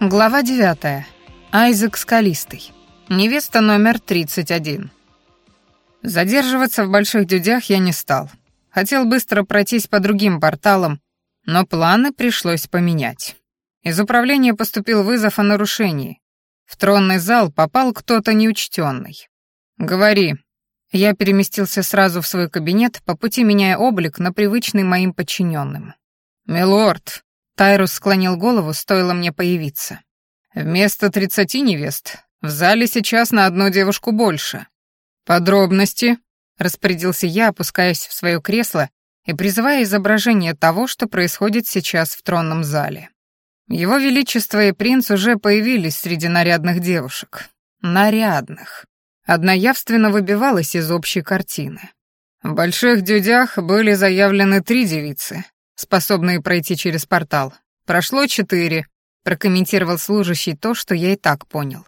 Глава 9. Айзек Скалистый. Невеста номер 31. Задерживаться в больших дюдях я не стал. Хотел быстро пройтись по другим порталам, но планы пришлось поменять. Из управления поступил вызов о нарушении. В тронный зал попал кто-то неучтенный. «Говори». Я переместился сразу в свой кабинет, по пути меняя облик на привычный моим подчиненным. «Милорд», Тайрус склонил голову, стоило мне появиться. «Вместо тридцати невест в зале сейчас на одну девушку больше. Подробности?» — распорядился я, опускаясь в свое кресло и призывая изображение того, что происходит сейчас в тронном зале. Его Величество и принц уже появились среди нарядных девушек. Нарядных. Одна явственно выбивалась из общей картины. В больших дюдях были заявлены три девицы, способные пройти через портал. Прошло четыре, прокомментировал служащий то, что я и так понял.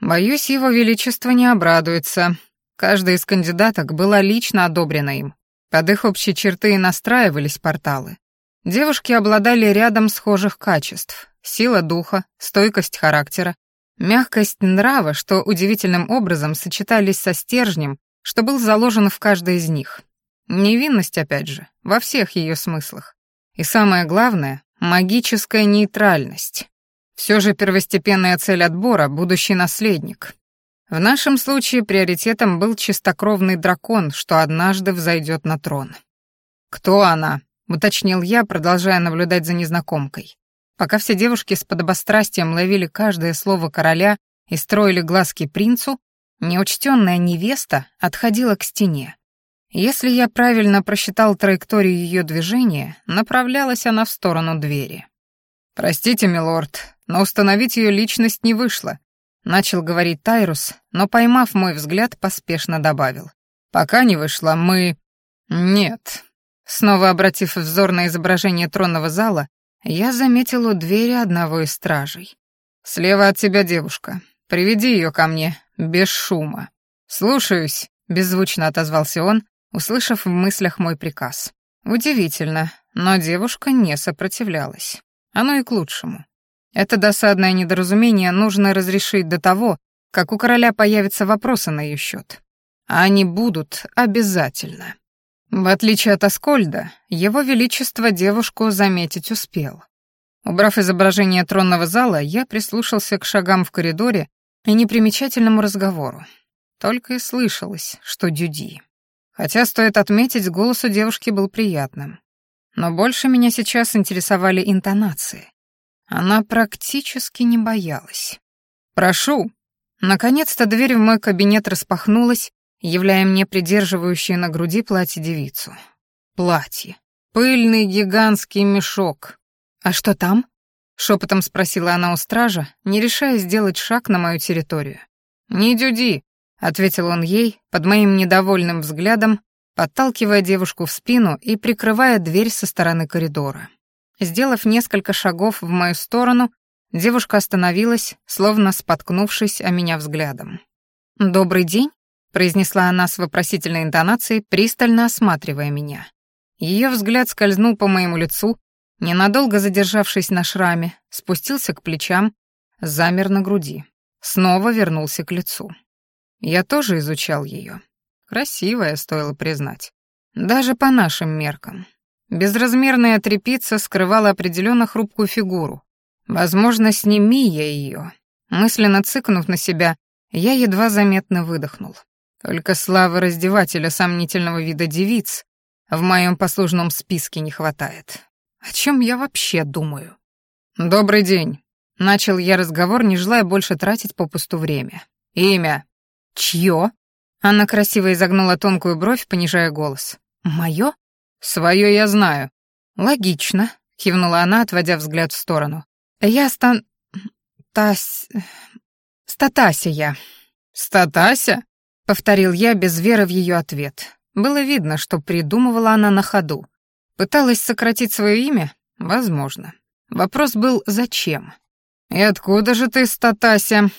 Боюсь, его величество не обрадуется. Каждая из кандидаток была лично одобрена им. Под их общие черты и настраивались порталы. Девушки обладали рядом схожих качеств. Сила духа, стойкость характера, мягкость нрава, что удивительным образом сочетались со стержнем, что был заложен в каждой из них. Невинность, опять же, во всех ее смыслах. И самое главное — магическая нейтральность. Все же первостепенная цель отбора — будущий наследник. В нашем случае приоритетом был чистокровный дракон, что однажды взойдет на трон. «Кто она?» — уточнил я, продолжая наблюдать за незнакомкой. Пока все девушки с подобострастием ловили каждое слово короля и строили глазки принцу, неучтенная невеста отходила к стене. Если я правильно просчитал траекторию ее движения, направлялась она в сторону двери. «Простите, милорд, но установить ее личность не вышло», — начал говорить Тайрус, но, поймав мой взгляд, поспешно добавил. «Пока не вышло, мы...» «Нет». Снова обратив взор на изображение тронного зала, я заметил у двери одного из стражей. «Слева от тебя девушка. Приведи ее ко мне, без шума». «Слушаюсь», — беззвучно отозвался он, услышав в мыслях мой приказ. Удивительно, но девушка не сопротивлялась. Оно и к лучшему. Это досадное недоразумение нужно разрешить до того, как у короля появятся вопросы на ее счет. А они будут обязательно. В отличие от Аскольда, его величество девушку заметить успел. Убрав изображение тронного зала, я прислушался к шагам в коридоре и непримечательному разговору. Только и слышалось, что дюди. Хотя, стоит отметить, голос у девушки был приятным. Но больше меня сейчас интересовали интонации. Она практически не боялась. «Прошу!» Наконец-то дверь в мой кабинет распахнулась, являя мне придерживающую на груди платье девицу. Платье. Пыльный гигантский мешок. «А что там?» — шепотом спросила она у стража, не решая сделать шаг на мою территорию. «Не дюди», ответил он ей под моим недовольным взглядом, подталкивая девушку в спину и прикрывая дверь со стороны коридора. Сделав несколько шагов в мою сторону, девушка остановилась, словно споткнувшись о меня взглядом. «Добрый день», — произнесла она с вопросительной интонацией, пристально осматривая меня. Ее взгляд скользнул по моему лицу, ненадолго задержавшись на шраме, спустился к плечам, замер на груди, снова вернулся к лицу. Я тоже изучал ее. Красивая, стоило признать. Даже по нашим меркам. Безразмерная трепица скрывала определенно хрупкую фигуру. Возможно, сними я ее. Мысленно цыкнув на себя, я едва заметно выдохнул. Только славы раздевателя сомнительного вида девиц в моем послужном списке не хватает. О чем я вообще думаю? «Добрый день», — начал я разговор, не желая больше тратить попусту время. «Имя?» «Чье?» Она красиво изогнула тонкую бровь, понижая голос. «Мое?» «Свое я знаю». «Логично», — кивнула она, отводя взгляд в сторону. «Я стан... Тась... Статася «Статася?» — повторил я без веры в ее ответ. Было видно, что придумывала она на ходу. Пыталась сократить свое имя? Возможно. Вопрос был «зачем?» «И откуда же ты, Статася?»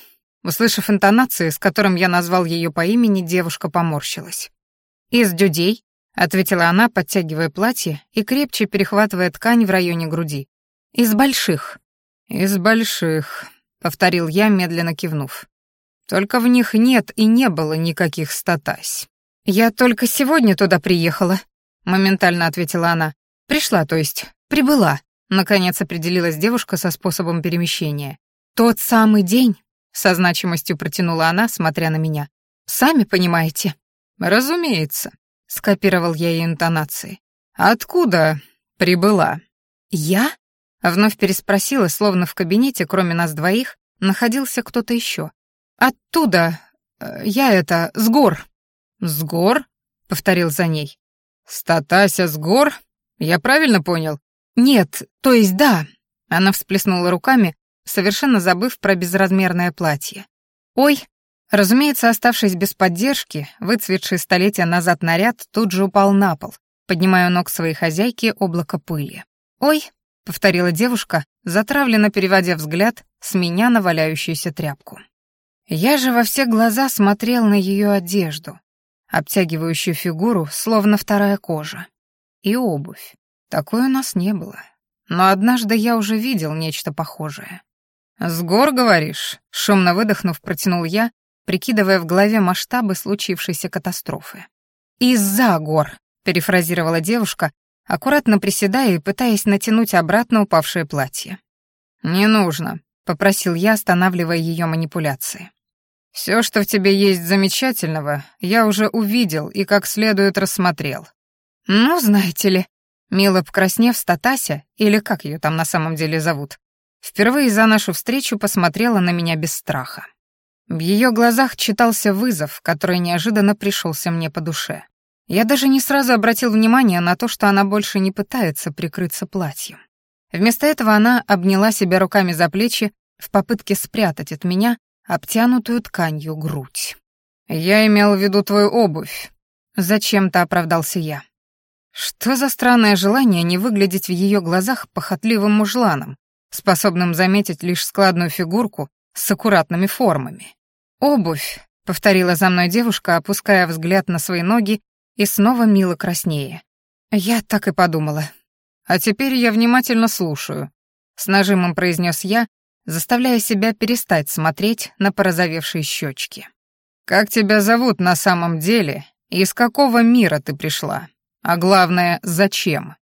Услышав интонации, с которым я назвал ее по имени, девушка поморщилась. «Из дюдей», — ответила она, подтягивая платье и крепче перехватывая ткань в районе груди. «Из больших». «Из больших», — повторил я, медленно кивнув. «Только в них нет и не было никаких статась». «Я только сегодня туда приехала», — моментально ответила она. «Пришла, то есть, прибыла», — наконец определилась девушка со способом перемещения. «Тот самый день», — со значимостью протянула она, смотря на меня. «Сами понимаете». «Разумеется», — скопировал я ее интонации. «Откуда прибыла?» «Я?» — вновь переспросила, словно в кабинете, кроме нас двоих, находился кто-то еще. «Оттуда. Э, я это, с гор». «С гор?» — повторил за ней. «Статася с гор? Я правильно понял?» «Нет, то есть да». Она всплеснула руками, совершенно забыв про безразмерное платье. «Ой!» Разумеется, оставшись без поддержки, выцветший столетия назад наряд тут же упал на пол, поднимая ног своей хозяйки облако пыли. «Ой!» — повторила девушка, затравленно переводя взгляд с меня на валяющуюся тряпку. Я же во все глаза смотрел на ее одежду, обтягивающую фигуру, словно вторая кожа. И обувь. Такой у нас не было. Но однажды я уже видел нечто похожее. «С гор, говоришь?» — шумно выдохнув, протянул я, прикидывая в голове масштабы случившейся катастрофы. «Из-за гор», — перефразировала девушка, аккуратно приседая и пытаясь натянуть обратно упавшее платье. «Не нужно», — попросил я, останавливая ее манипуляции. «Все, что в тебе есть замечательного, я уже увидел и как следует рассмотрел». «Ну, знаете ли», мило покраснев, Статася, или как ее там на самом деле зовут, впервые за нашу встречу посмотрела на меня без страха. В ее глазах читался вызов, который неожиданно пришелся мне по душе. Я даже не сразу обратил внимание на то, что она больше не пытается прикрыться платьем. Вместо этого она обняла себя руками за плечи в попытке спрятать от меня обтянутую тканью грудь. «Я имел в виду твою обувь», — зачем-то оправдался я. Что за странное желание не выглядеть в ее глазах похотливым мужланом, способным заметить лишь складную фигурку с аккуратными формами. «Обувь», — повторила за мной девушка, опуская взгляд на свои ноги и снова мило краснее. Я так и подумала. «А теперь я внимательно слушаю», — с нажимом произнес я, заставляя себя перестать смотреть на порозовевшие щечки. «Как тебя зовут на самом деле и из какого мира ты пришла? А главное, зачем?»